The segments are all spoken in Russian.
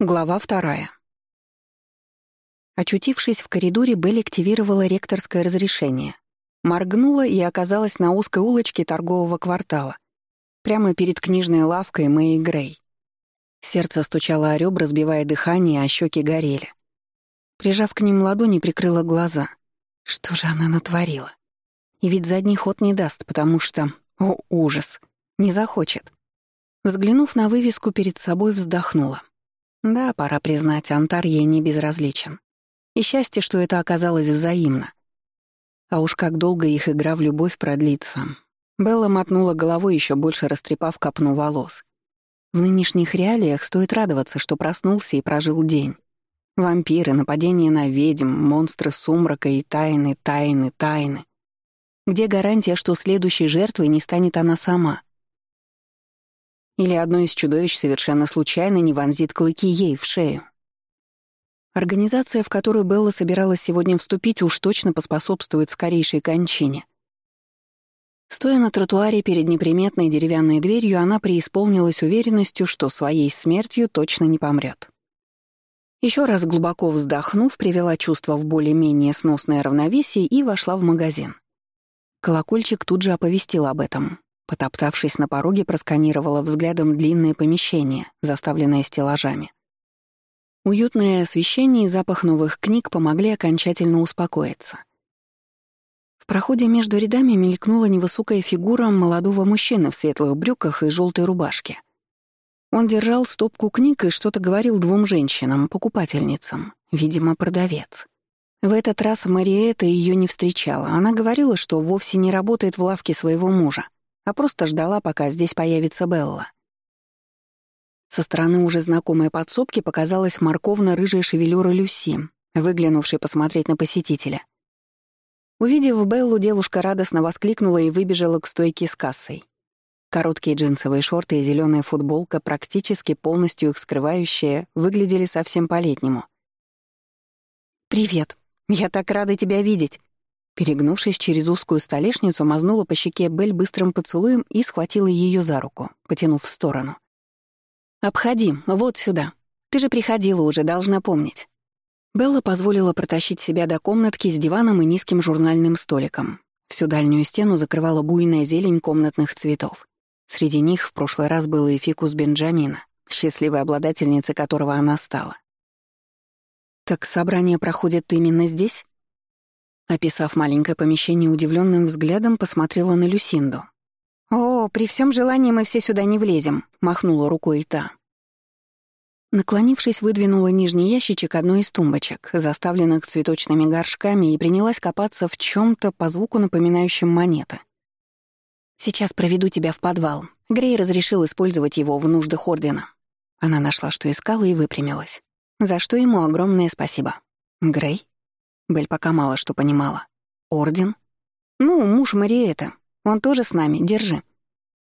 Глава вторая. Очутившись в коридоре, Белль активировала ректорское разрешение. Моргнула и оказалась на узкой улочке торгового квартала. Прямо перед книжной лавкой Мэй Грей. Сердце стучало о ребра, сбивая дыхание, а щеки горели. Прижав к ним ладони, прикрыла глаза. Что же она натворила? И ведь задний ход не даст, потому что... О, ужас! Не захочет. Взглянув на вывеску перед собой, вздохнула. Да, пора признать, Антар ей не безразличен. И счастье, что это оказалось взаимно. А уж как долго их игра в любовь продлится. Белла мотнула головой, еще больше растрепав копну волос. В нынешних реалиях стоит радоваться, что проснулся и прожил день. Вампиры, нападения на ведьм, монстры сумрака и тайны, тайны, тайны. Где гарантия, что следующей жертвой не станет она сама? Или одно из чудовищ совершенно случайно не вонзит клыки ей в шею. Организация, в которую Белла собиралась сегодня вступить, уж точно поспособствует скорейшей кончине. Стоя на тротуаре перед неприметной деревянной дверью, она преисполнилась уверенностью, что своей смертью точно не помрет. Еще раз глубоко вздохнув, привела чувство в более-менее сносное равновесие и вошла в магазин. Колокольчик тут же оповестил об этом. Потоптавшись на пороге, просканировала взглядом длинное помещение, заставленное стеллажами. Уютное освещение и запах новых книг помогли окончательно успокоиться. В проходе между рядами мелькнула невысокая фигура молодого мужчины в светлых брюках и желтой рубашке. Он держал стопку книг и что-то говорил двум женщинам, покупательницам, видимо, продавец. В этот раз Мариэта ее не встречала. Она говорила, что вовсе не работает в лавке своего мужа, а просто ждала, пока здесь появится Белла. Со стороны уже знакомой подсобки показалась морковно-рыжая шевелюра Люси, выглянувшей посмотреть на посетителя. Увидев Беллу, девушка радостно воскликнула и выбежала к стойке с кассой. Короткие джинсовые шорты и зеленая футболка, практически полностью их скрывающие, выглядели совсем по-летнему. «Привет! Я так рада тебя видеть!» Перегнувшись через узкую столешницу, мазнула по щеке Бель быстрым поцелуем и схватила ее за руку, потянув в сторону. «Обходи, вот сюда. Ты же приходила уже, должна помнить». Белла позволила протащить себя до комнатки с диваном и низким журнальным столиком. Всю дальнюю стену закрывала буйная зелень комнатных цветов. Среди них в прошлый раз был и фикус Бенджамина, счастливой обладательницей которого она стала. «Так собрание проходит именно здесь?» Описав маленькое помещение удивленным взглядом, посмотрела на Люсинду. «О, при всем желании мы все сюда не влезем», — махнула рукой та. Наклонившись, выдвинула нижний ящичек одной из тумбочек, заставленных цветочными горшками, и принялась копаться в чем то по звуку напоминающем монеты. «Сейчас проведу тебя в подвал. Грей разрешил использовать его в нуждах Ордена». Она нашла, что искала, и выпрямилась. За что ему огромное спасибо. «Грей?» Бель пока мало что понимала. «Орден?» «Ну, муж Мариэта. Он тоже с нами. Держи».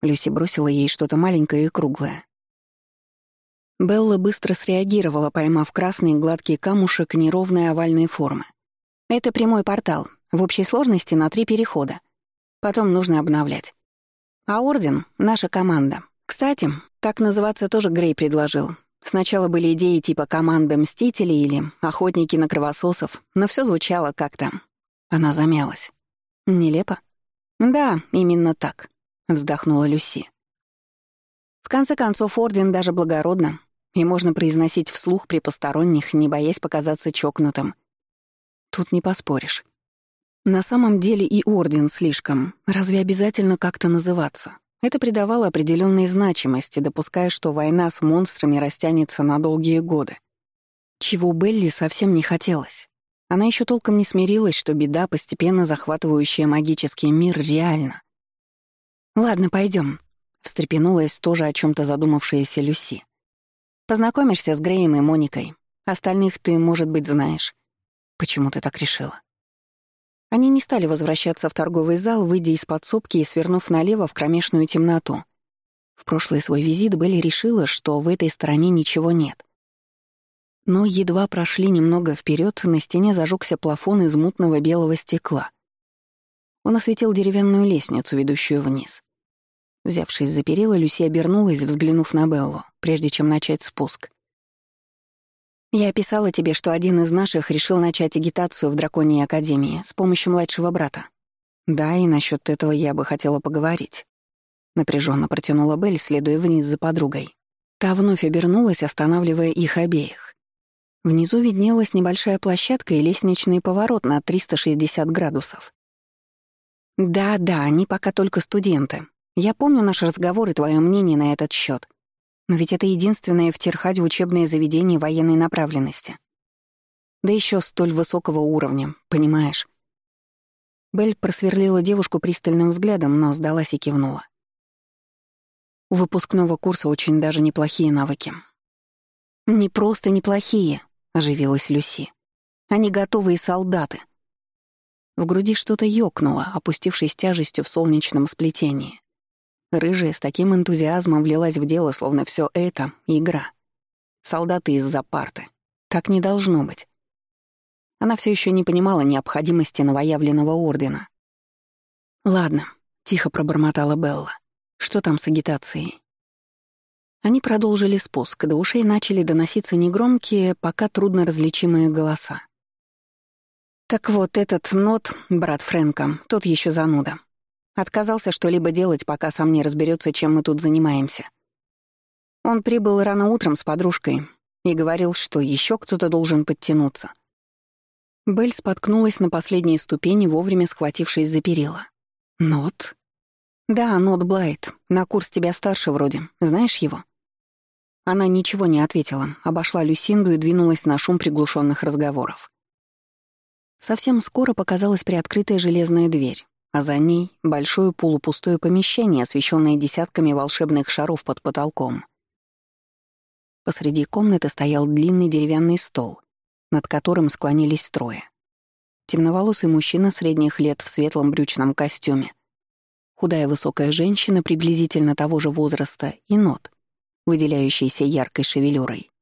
Люси бросила ей что-то маленькое и круглое. Белла быстро среагировала, поймав красный гладкий камушек неровной овальной формы. «Это прямой портал. В общей сложности на три перехода. Потом нужно обновлять. А Орден — наша команда. Кстати, так называться тоже Грей предложил. Сначала были идеи типа «Команда Мстителей» или «Охотники на кровососов», но все звучало как-то... Она замялась. Нелепо? Да, именно так, вздохнула Люси. В конце концов, Орден даже благородно, и можно произносить вслух при посторонних, не боясь показаться чокнутым. Тут не поспоришь. На самом деле и Орден слишком. Разве обязательно как-то называться? Это придавало определенной значимости, допуская, что война с монстрами растянется на долгие годы. Чего Белли совсем не хотелось. Она еще толком не смирилась, что беда, постепенно захватывающая магический мир, реальна. «Ладно, пойдем, встрепенулась тоже о чем то задумавшаяся Люси. «Познакомишься с Греем и Моникой. Остальных ты, может быть, знаешь. Почему ты так решила?» Они не стали возвращаться в торговый зал, выйдя из подсобки и свернув налево в кромешную темноту. В прошлый свой визит Белли решила, что в этой стороне ничего нет. Но едва прошли немного вперед, на стене зажегся плафон из мутного белого стекла. Он осветил деревянную лестницу, ведущую вниз. Взявшись за перила, Люси обернулась, взглянув на Беллу, прежде чем начать спуск. Я писала тебе, что один из наших решил начать агитацию в Драконьей Академии с помощью младшего брата. Да, и насчет этого я бы хотела поговорить. Напряженно протянула Белль, следуя вниз за подругой. Та вновь обернулась, останавливая их обеих. Внизу виднелась небольшая площадка и лестничный поворот на 360 градусов. «Да-да, они пока только студенты. Я помню наш разговор и твое мнение на этот счет. Но ведь это единственное в Терхаде учебное заведение военной направленности. Да еще столь высокого уровня, понимаешь? Белль просверлила девушку пристальным взглядом, но сдалась и кивнула. У выпускного курса очень даже неплохие навыки. «Не просто неплохие», — оживилась Люси. «Они готовые солдаты». В груди что-то ёкнуло, опустившись тяжестью в солнечном сплетении. Рыжая с таким энтузиазмом влилась в дело, словно все это — игра. Солдаты из-за парты. Так не должно быть. Она все еще не понимала необходимости новоявленного ордена. «Ладно», — тихо пробормотала Белла. «Что там с агитацией?» Они продолжили спуск, до ушей начали доноситься негромкие, пока трудно различимые голоса. «Так вот, этот Нот, брат Фрэнка, тот еще зануда. Отказался что-либо делать, пока сам не разберется, чем мы тут занимаемся. Он прибыл рано утром с подружкой и говорил, что еще кто-то должен подтянуться. Белль споткнулась на последней ступени, вовремя схватившись за перила. «Нот?» «Да, Нот Блайт. На курс тебя старше вроде. Знаешь его?» Она ничего не ответила, обошла Люсинду и двинулась на шум приглушенных разговоров. Совсем скоро показалась приоткрытая железная дверь а за ней — большое полупустое помещение, освещенное десятками волшебных шаров под потолком. Посреди комнаты стоял длинный деревянный стол, над которым склонились трое. Темноволосый мужчина средних лет в светлом брючном костюме, худая высокая женщина приблизительно того же возраста и нот, выделяющийся яркой шевелюрой.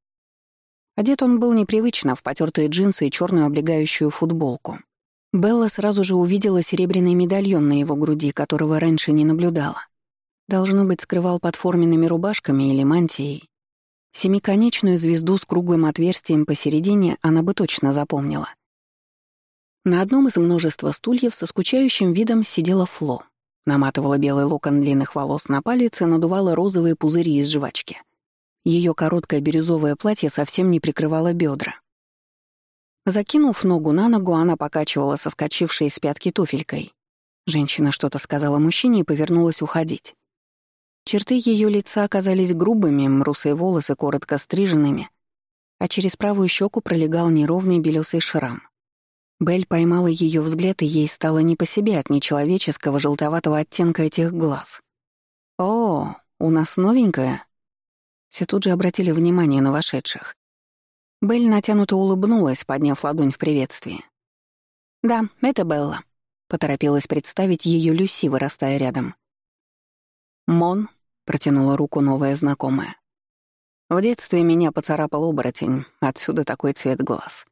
Одет он был непривычно в потертые джинсы и черную облегающую футболку — Белла сразу же увидела серебряный медальон на его груди, которого раньше не наблюдала. Должно быть, скрывал под форменными рубашками или мантией. Семиконечную звезду с круглым отверстием посередине она бы точно запомнила. На одном из множества стульев со скучающим видом сидела Фло. Наматывала белый локон длинных волос на палец и надувала розовые пузыри из жвачки. Ее короткое бирюзовое платье совсем не прикрывало бедра. Закинув ногу на ногу, она покачивала соскочившей с пятки туфелькой. Женщина что-то сказала мужчине и повернулась уходить. Черты ее лица оказались грубыми, русые волосы коротко стриженными, а через правую щеку пролегал неровный белесый шрам. Белль поймала ее взгляд, и ей стало не по себе от нечеловеческого желтоватого оттенка этих глаз. «О, у нас новенькая?» Все тут же обратили внимание на вошедших. Белль натянуто улыбнулась, подняв ладонь в приветствии. «Да, это Белла», — поторопилась представить ее Люси, вырастая рядом. «Мон», — протянула руку новая знакомая. «В детстве меня поцарапал оборотень, отсюда такой цвет глаз.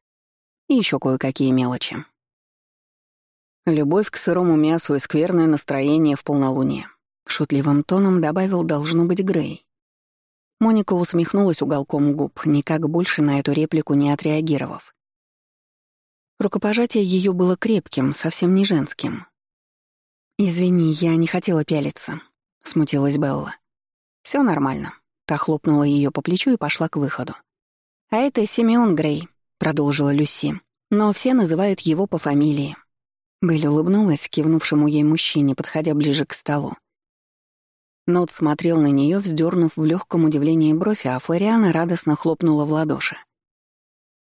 И еще кое-какие мелочи». Любовь к сырому мясу и скверное настроение в полнолуние. Шутливым тоном добавил «должно быть Грей». Моника усмехнулась уголком губ, никак больше на эту реплику не отреагировав. Рукопожатие ее было крепким, совсем не женским. «Извини, я не хотела пялиться», — смутилась Белла. Все нормально». Та хлопнула ее по плечу и пошла к выходу. «А это Симеон Грей», — продолжила Люси. «Но все называют его по фамилии». Белль улыбнулась кивнувшему ей мужчине, подходя ближе к столу. Нот смотрел на нее, вздернув в легком удивлении бровь, а Флориана радостно хлопнула в ладоши.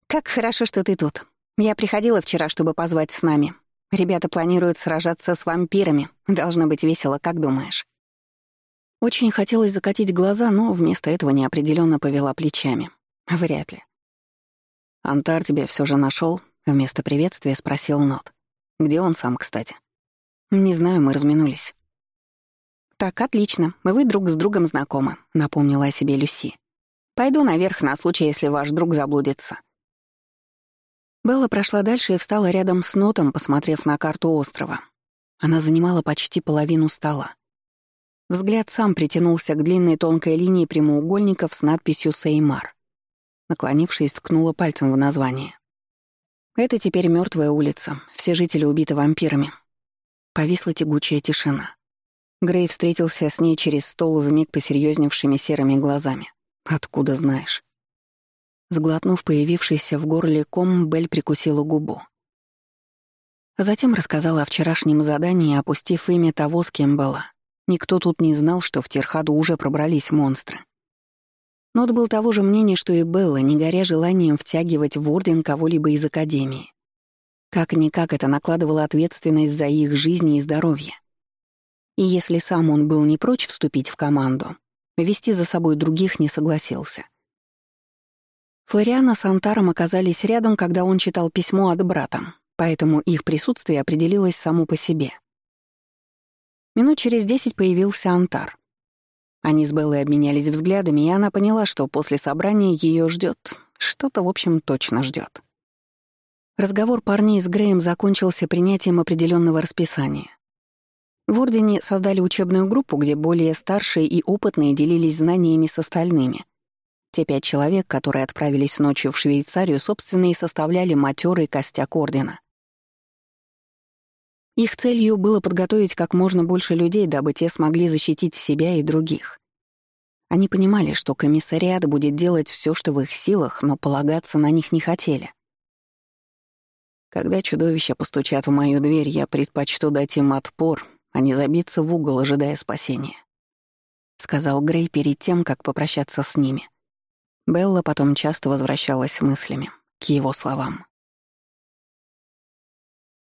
«Как хорошо, что ты тут. Я приходила вчера, чтобы позвать с нами. Ребята планируют сражаться с вампирами. Должно быть весело, как думаешь?» Очень хотелось закатить глаза, но вместо этого неопределенно повела плечами. Вряд ли. «Антар тебя все же нашел? вместо приветствия спросил Нот. «Где он сам, кстати?» «Не знаю, мы разминулись». «Так, отлично. Вы друг с другом знакомы», — напомнила о себе Люси. «Пойду наверх на случай, если ваш друг заблудится». Белла прошла дальше и встала рядом с Нотом, посмотрев на карту острова. Она занимала почти половину стола. Взгляд сам притянулся к длинной тонкой линии прямоугольников с надписью «Сеймар». наклонившись, ткнула пальцем в название. Это теперь мертвая улица, все жители убиты вампирами. Повисла тягучая тишина. Грей встретился с ней через стол вмиг посерьезневшими серыми глазами. «Откуда знаешь?» Сглотнув появившийся в горле ком, Бель прикусила губу. Затем рассказала о вчерашнем задании, опустив имя того, с кем была. Никто тут не знал, что в Тирхаду уже пробрались монстры. Нот был того же мнения, что и Белла, не горя желанием втягивать в Орден кого-либо из Академии. Как-никак это накладывало ответственность за их жизни и здоровье. И если сам он был не прочь вступить в команду, вести за собой других не согласился. Флориана с Антаром оказались рядом, когда он читал письмо от брата, поэтому их присутствие определилось само по себе. Минут через десять появился Антар. Они с Беллой обменялись взглядами, и она поняла, что после собрания ее ждет. Что-то, в общем, точно ждет. Разговор парней с Греем закончился принятием определенного расписания. В Ордене создали учебную группу, где более старшие и опытные делились знаниями с остальными. Те пять человек, которые отправились ночью в Швейцарию, собственно, и составляли матерый костяк Ордена. Их целью было подготовить как можно больше людей, дабы те смогли защитить себя и других. Они понимали, что комиссариат будет делать все, что в их силах, но полагаться на них не хотели. Когда чудовища постучат в мою дверь, я предпочту дать им отпор, а не забиться в угол, ожидая спасения. Сказал Грей перед тем, как попрощаться с ними. Белла потом часто возвращалась мыслями к его словам.